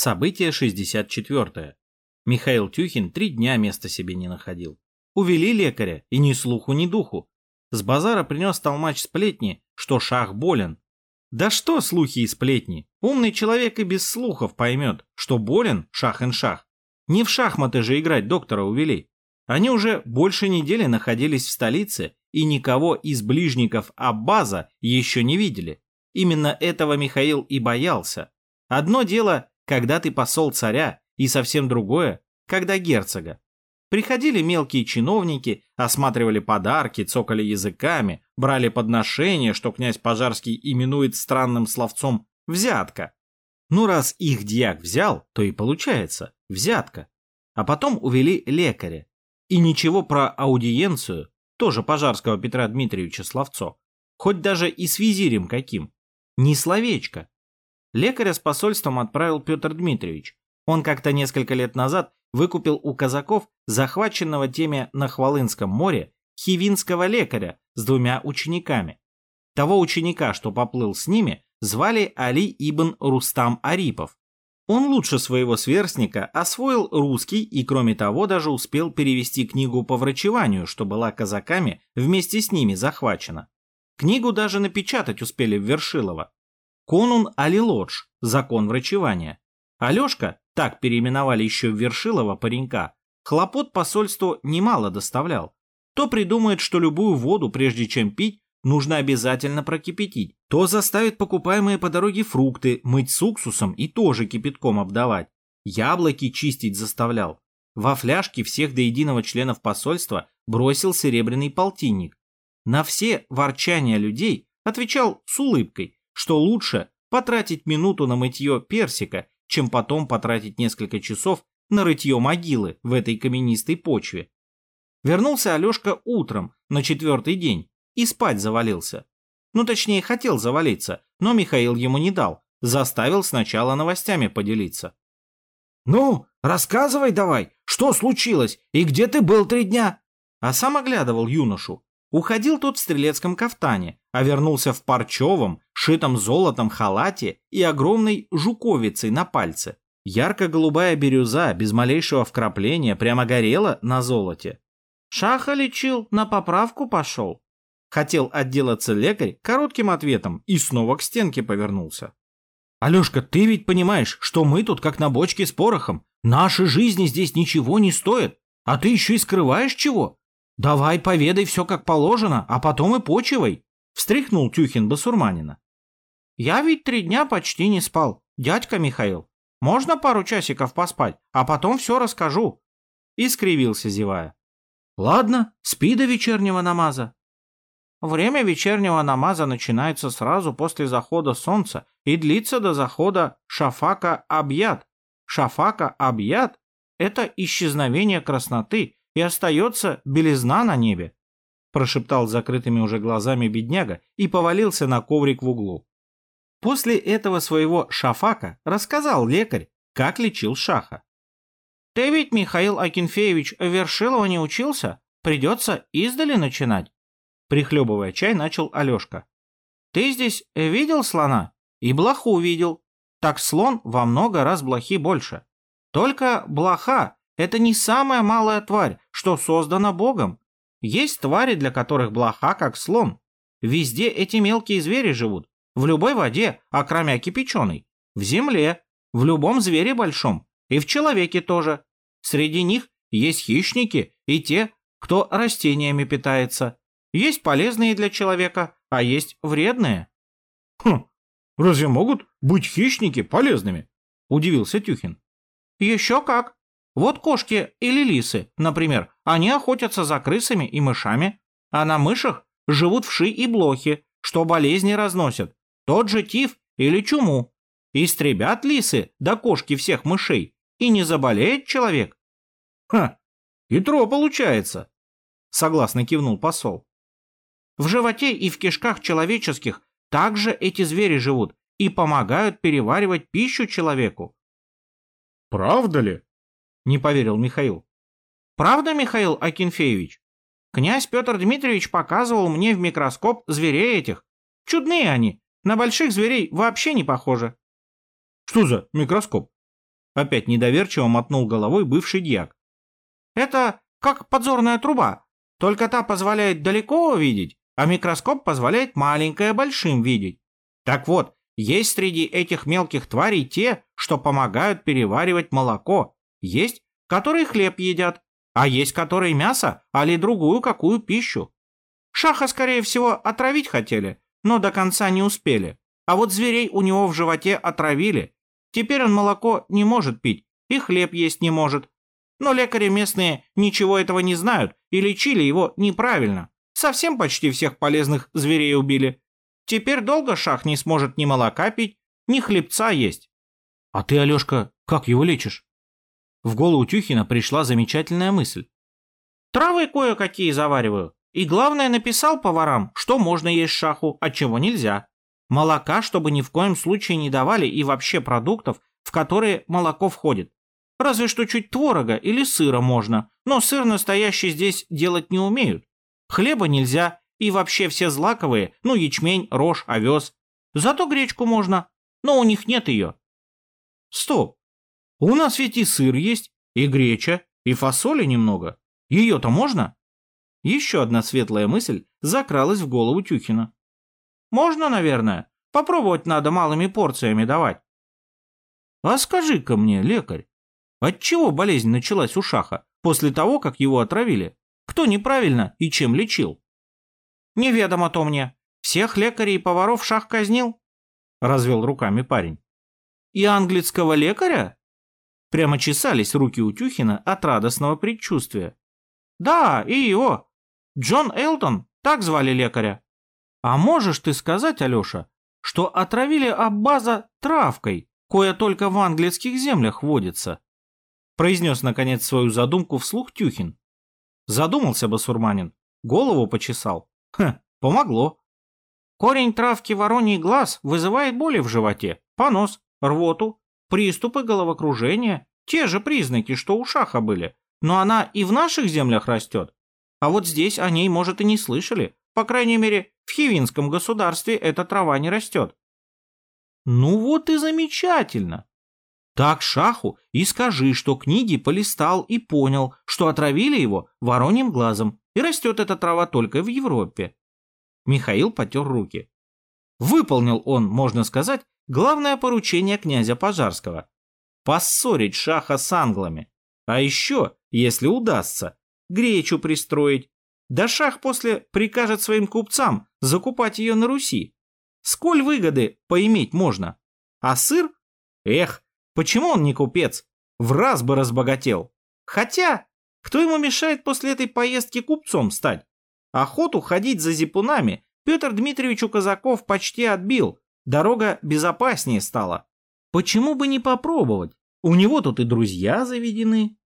Событие 64. Михаил Тюхин три дня места себе не находил. Увели лекаря, и ни слуху, ни духу. С базара принес толмач сплетни, что шах болен. Да что слухи и сплетни? Умный человек и без слухов поймет, что болен шах-ин-шах. Не в шахматы же играть доктора увели. Они уже больше недели находились в столице и никого из ближников Аббаза еще не видели. Именно этого Михаил и боялся. Одно дело, когда ты посол царя, и совсем другое, когда герцога. Приходили мелкие чиновники, осматривали подарки, цокали языками, брали подношения, что князь Пожарский именует странным словцом «взятка». Ну, раз их дьяк взял, то и получается взятка. А потом увели лекаря. И ничего про аудиенцию, тоже Пожарского Петра Дмитриевича Словцо, хоть даже и с визирем каким, ни словечко. Лекаря с посольством отправил Петр Дмитриевич. Он как-то несколько лет назад выкупил у казаков захваченного теми на Хвалынском море хивинского лекаря с двумя учениками. Того ученика, что поплыл с ними, звали Али ибн Рустам Арипов. Он лучше своего сверстника освоил русский и, кроме того, даже успел перевести книгу по врачеванию, что была казаками вместе с ними захвачена. Книгу даже напечатать успели в Вершилово. Конун Алилодж, закон врачевания. Алешка, так переименовали еще в Вершилово паренька, хлопот посольству немало доставлял. То придумает, что любую воду, прежде чем пить, нужно обязательно прокипятить, то заставит покупаемые по дороге фрукты мыть с уксусом и тоже кипятком обдавать. Яблоки чистить заставлял. Во фляжке всех до единого членов посольства бросил серебряный полтинник. На все ворчания людей отвечал с улыбкой, что лучше потратить минуту на мытье персика, чем потом потратить несколько часов на рытье могилы в этой каменистой почве. Вернулся Алешка утром, на четвертый день, и спать завалился. Ну, точнее, хотел завалиться, но Михаил ему не дал, заставил сначала новостями поделиться. «Ну, рассказывай давай, что случилось и где ты был три дня?» А сам оглядывал юношу. Уходил тот в стрелецком кафтане, а вернулся в парчевом, шитом золотом халате и огромной жуковицей на пальце. Ярко-голубая бирюза, без малейшего вкрапления, прямо горела на золоте. «Шаха лечил, на поправку пошел», Хотел отделаться лекарь коротким ответом и снова к стенке повернулся. «Алешка, ты ведь понимаешь, что мы тут как на бочке с порохом. Наши жизни здесь ничего не стоят. А ты еще и скрываешь чего? Давай поведай все как положено, а потом и почивай», — встряхнул Тюхин басурманина. «Я ведь три дня почти не спал, дядька Михаил. Можно пару часиков поспать, а потом все расскажу?» И скривился, зевая. «Ладно, спи до вечернего намаза. Время вечернего намаза начинается сразу после захода солнца и длится до захода шафака объят. Шафака объят – это исчезновение красноты и остается белизна на небе, прошептал закрытыми уже глазами бедняга и повалился на коврик в углу. После этого своего шафака рассказал лекарь, как лечил шаха. «Ты ведь, Михаил Акинфеевич, Вершилова не учился? Придется издали начинать. Прихлебывая чай, начал Алешка. «Ты здесь видел слона? И блоху видел. Так слон во много раз блохи больше. Только блоха — это не самая малая тварь, что создана Богом. Есть твари, для которых блоха как слон. Везде эти мелкие звери живут. В любой воде, окромя кипяченой. В земле, в любом звере большом. И в человеке тоже. Среди них есть хищники и те, кто растениями питается. Есть полезные для человека, а есть вредные. Хм, разве могут быть хищники полезными? Удивился Тюхин. Еще как. Вот кошки или лисы, например, они охотятся за крысами и мышами, а на мышах живут вши и блохи, что болезни разносят, тот же тиф или чуму. Истребят лисы да кошки всех мышей, и не заболеет человек. Ха, хитро получается, согласно кивнул посол. В животе и в кишках человеческих также эти звери живут и помогают переваривать пищу человеку. «Правда ли?» – не поверил Михаил. «Правда, Михаил Акинфеевич? Князь Петр Дмитриевич показывал мне в микроскоп зверей этих. Чудные они, на больших зверей вообще не похожи». «Что за микроскоп?» Опять недоверчиво мотнул головой бывший дьяк. Это как подзорная труба, только та позволяет далеко видеть, а микроскоп позволяет маленькое большим видеть. Так вот, есть среди этих мелких тварей те, что помогают переваривать молоко, есть, которые хлеб едят, а есть, которые мясо, али другую какую пищу. Шаха, скорее всего, отравить хотели, но до конца не успели. А вот зверей у него в животе отравили. Теперь он молоко не может пить и хлеб есть не может. Но лекари местные ничего этого не знают и лечили его неправильно. Совсем почти всех полезных зверей убили. Теперь долго шах не сможет ни молока пить, ни хлебца есть. А ты, Алешка, как его лечишь? В голову Тюхина пришла замечательная мысль. Травы кое-какие завариваю. И главное, написал поварам, что можно есть шаху, а чего нельзя. Молока, чтобы ни в коем случае не давали и вообще продуктов, в которые молоко входит. Разве что чуть творога или сыра можно, но сыр настоящий здесь делать не умеют. Хлеба нельзя, и вообще все злаковые, ну ячмень, рожь, овес. Зато гречку можно, но у них нет ее. Стоп, у нас ведь и сыр есть, и греча, и фасоли немного. Ее-то можно? Еще одна светлая мысль закралась в голову Тюхина. Можно, наверное. Попробовать надо малыми порциями давать. А скажи-ка мне, лекарь, отчего болезнь началась у Шаха после того, как его отравили? Кто неправильно и чем лечил? Неведомо то мне. Всех лекарей и поваров Шах казнил? Развел руками парень. И английского лекаря? Прямо чесались руки у Тюхина от радостного предчувствия. Да, и его. Джон Элтон, так звали лекаря. А можешь ты сказать, Алеша, что отравили Аббаза травкой, кое только в английских землях водится? Произнес, наконец, свою задумку вслух Тюхин. Задумался басурманин, голову почесал. Хм, помогло. Корень травки вороний глаз вызывает боли в животе, понос, рвоту, приступы головокружения, те же признаки, что у шаха были. Но она и в наших землях растет. А вот здесь о ней, может, и не слышали. По крайней мере, в Хивинском государстве эта трава не растет. Ну вот и замечательно. Так Шаху и скажи, что книги полистал и понял, что отравили его вороньим глазом, и растет эта трава только в Европе. Михаил потер руки. Выполнил он, можно сказать, главное поручение князя Пожарского. Поссорить Шаха с англами. А еще, если удастся, гречу пристроить, да шах после прикажет своим купцам закупать ее на Руси. Сколь выгоды поиметь можно. А сыр? Эх, почему он не купец? В раз бы разбогател. Хотя, кто ему мешает после этой поездки купцом стать? Охоту ходить за зипунами Петр Дмитриевич у казаков почти отбил. Дорога безопаснее стала. Почему бы не попробовать? У него тут и друзья заведены,